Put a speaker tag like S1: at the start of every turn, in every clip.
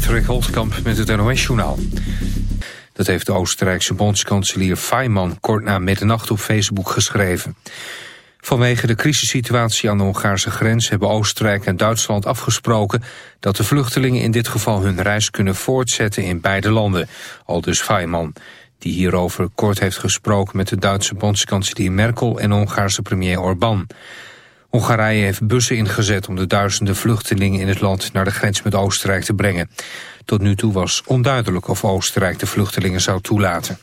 S1: Patrick Holtkamp met het NOS-journaal. Dat heeft de Oostenrijkse bondskanselier Fayman kort na middernacht op Facebook geschreven. Vanwege de crisissituatie aan de Hongaarse grens hebben Oostenrijk en Duitsland afgesproken dat de vluchtelingen in dit geval hun reis kunnen voortzetten in beide landen, al dus Fayman, die hierover kort heeft gesproken met de Duitse bondskanselier Merkel en Hongaarse premier Orbán. Hongarije heeft bussen ingezet om de duizenden vluchtelingen in het land naar de grens met Oostenrijk te brengen. Tot nu toe was onduidelijk of Oostenrijk de vluchtelingen zou toelaten.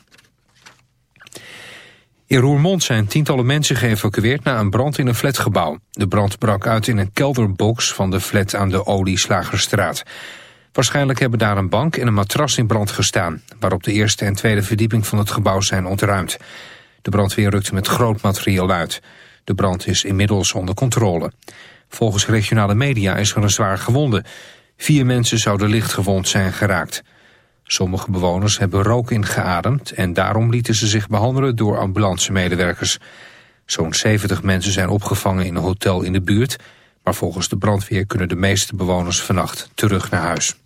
S1: In Roermond zijn tientallen mensen geëvacueerd na een brand in een flatgebouw. De brand brak uit in een kelderbox van de flat aan de Olieslagerstraat. Waarschijnlijk hebben daar een bank en een matras in brand gestaan... waarop de eerste en tweede verdieping van het gebouw zijn ontruimd. De brandweer rukte met groot materiaal uit. De brand is inmiddels onder controle. Volgens regionale media is er een zwaar gewonde. Vier mensen zouden licht gewond zijn geraakt. Sommige bewoners hebben rook ingeademd en daarom lieten ze zich behandelen door ambulancemedewerkers. Zo'n 70 mensen zijn opgevangen in een hotel in de buurt, maar volgens de brandweer kunnen de meeste bewoners vannacht terug naar huis.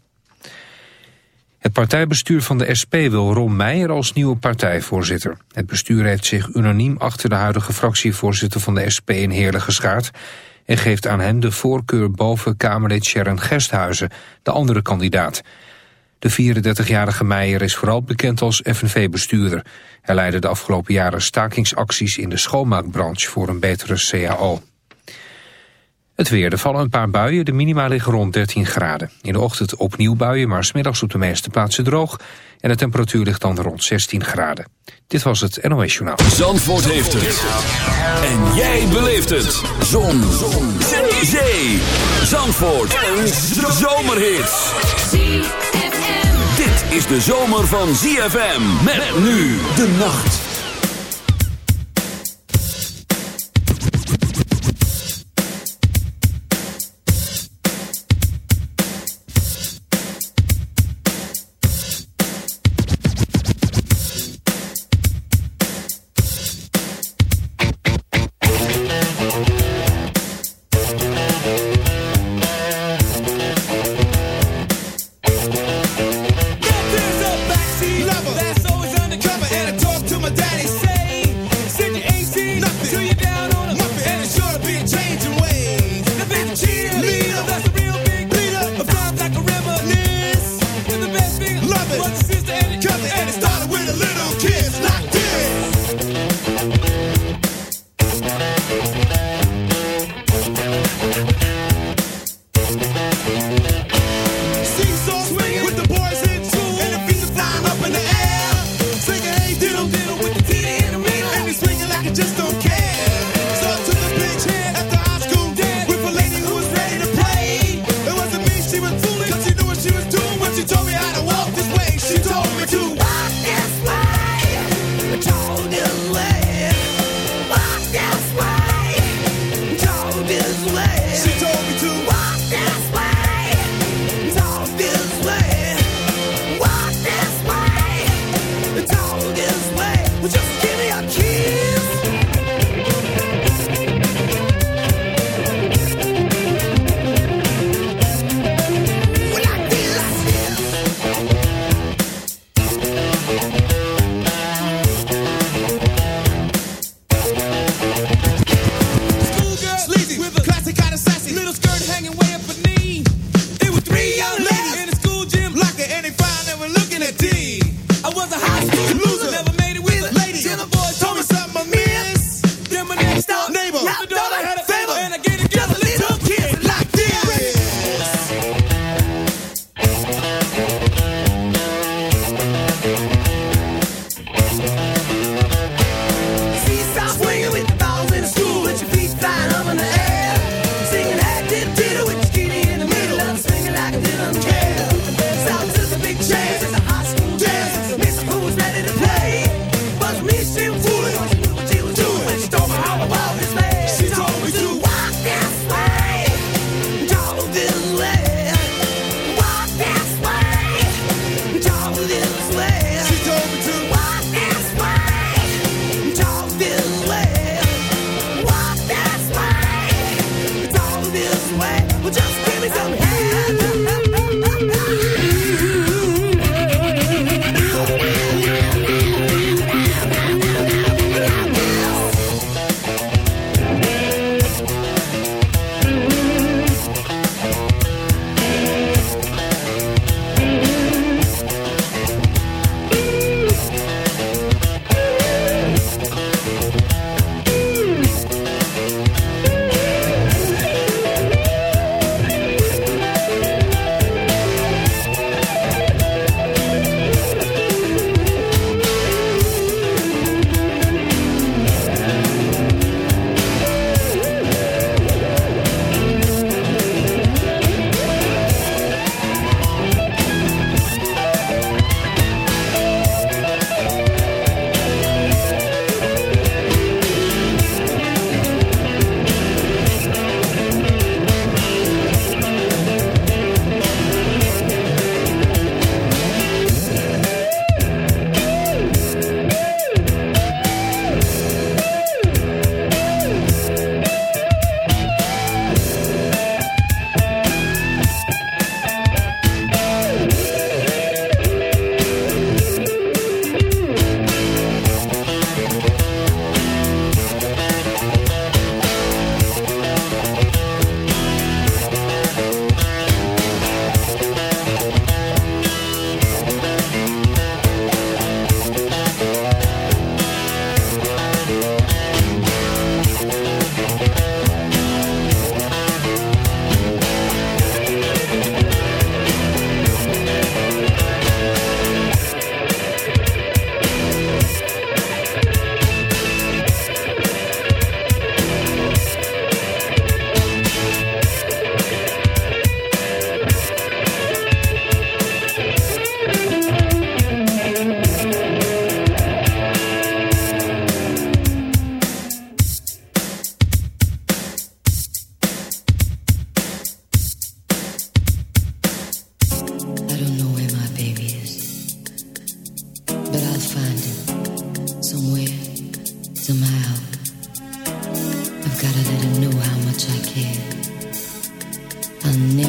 S1: Het partijbestuur van de SP wil Ron Meijer als nieuwe partijvoorzitter. Het bestuur heeft zich unaniem achter de huidige fractievoorzitter van de SP in Heerlen geschaard... en geeft aan hem de voorkeur boven Kamerlid Sharon Gersthuizen, de andere kandidaat. De 34-jarige Meijer is vooral bekend als FNV-bestuurder. Hij leidde de afgelopen jaren stakingsacties in de schoonmaakbranche voor een betere CAO. Het weer. Er vallen een paar buien. De minima liggen rond 13 graden. In de ochtend opnieuw buien, maar smiddags op de meeste plaatsen droog. En de temperatuur ligt dan rond 16 graden. Dit was het NOS Journaal.
S2: Zandvoort heeft het. En jij beleeft het. Zon. Zon. Zee. Zee. Zandvoort. Een zomerhit. Dit is de zomer van ZFM. Met nu de nacht.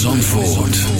S3: Zandvoort.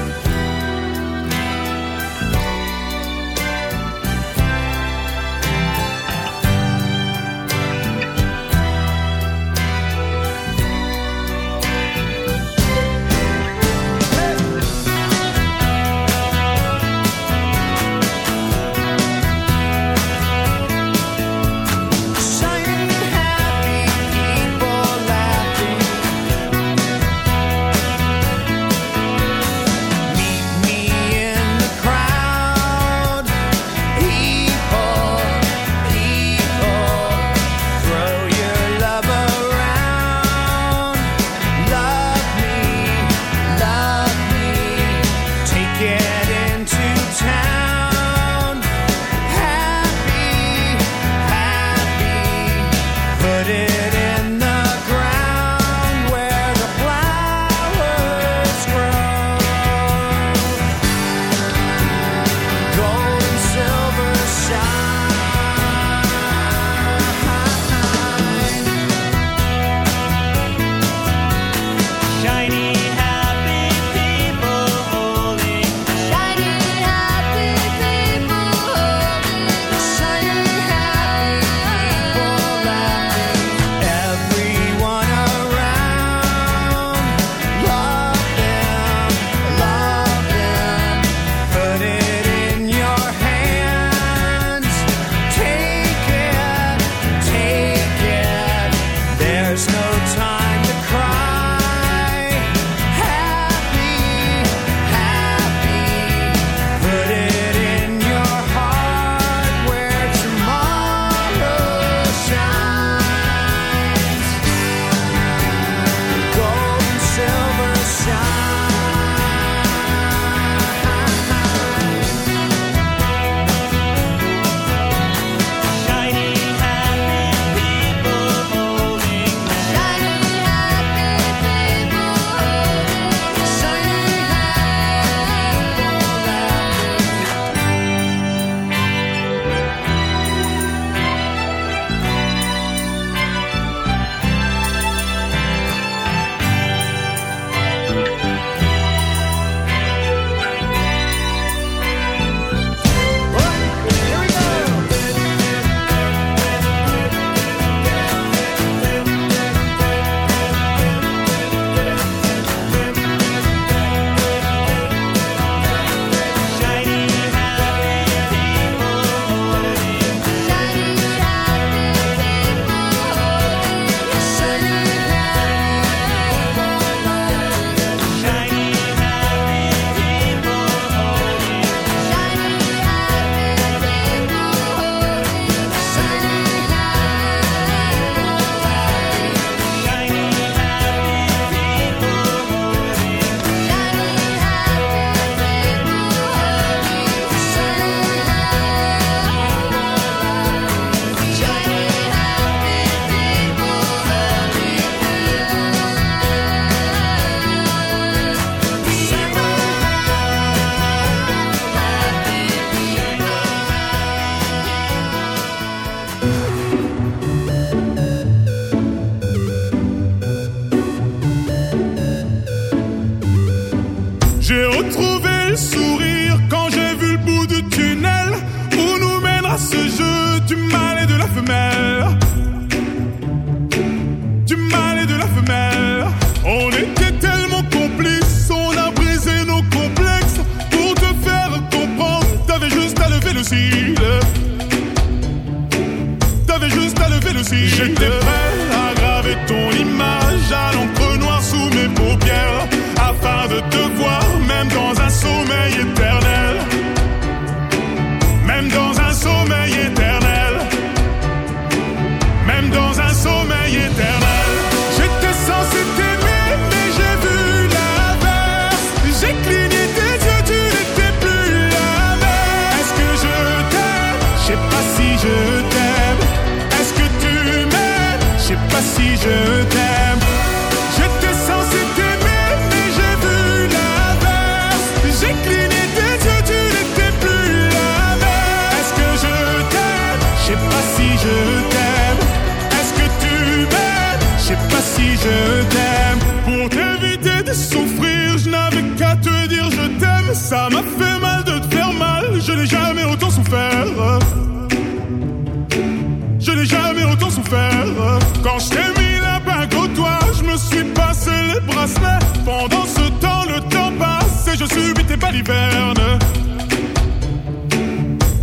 S4: Je subis tes balivernes.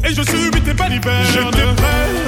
S4: Et je subis tes balivernes. J'étais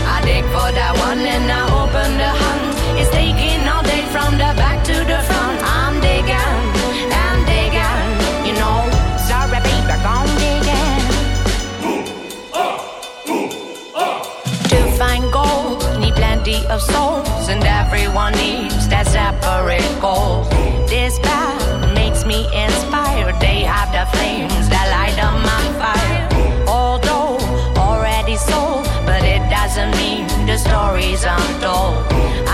S5: Dig for that one and I open the hunt. It's taking all day from the back to the front. I'm digging, I'm digging, you know. Sorry, baby, I'm digging. To find gold, need plenty of souls, and everyone needs that separate goal. This path makes me inspired. They have the flames that light up my stories untold.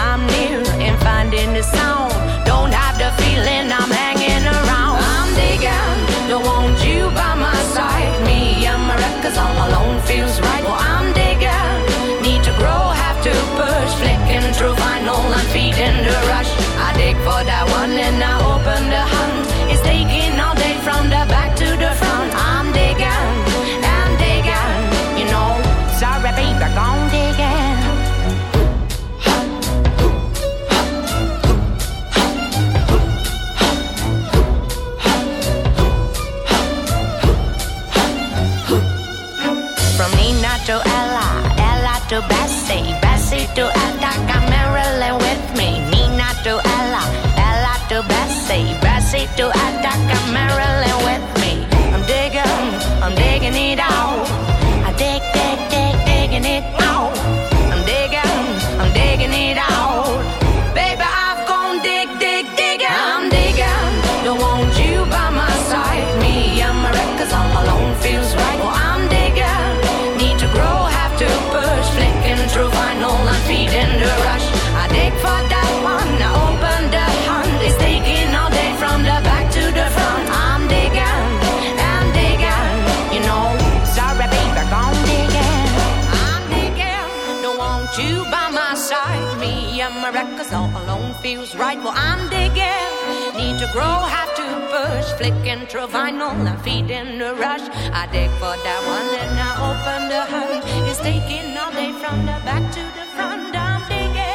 S5: feels right, well, I'm digging. Need to grow, have to push. Flicking through vinyl, I'm feeding the rush. I dig for that one, and I open the hunt. It's taking all day from the back to the front. I'm digging.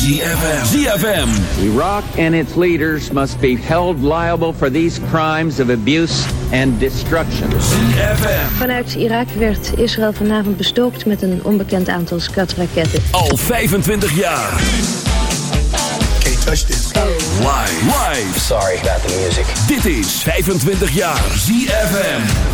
S2: ZFM. ZFM.
S6: Iraq and its leaders must be held liable for these crimes of abuse and destruction.
S7: Vanuit Irak werd Israël vanavond bestookt met een onbekend aantal skatraketten.
S2: Al 25 jaar
S8: touch this.
S2: Live. Live.
S8: Sorry about the music.
S2: Dit is 25 jaar ZFM.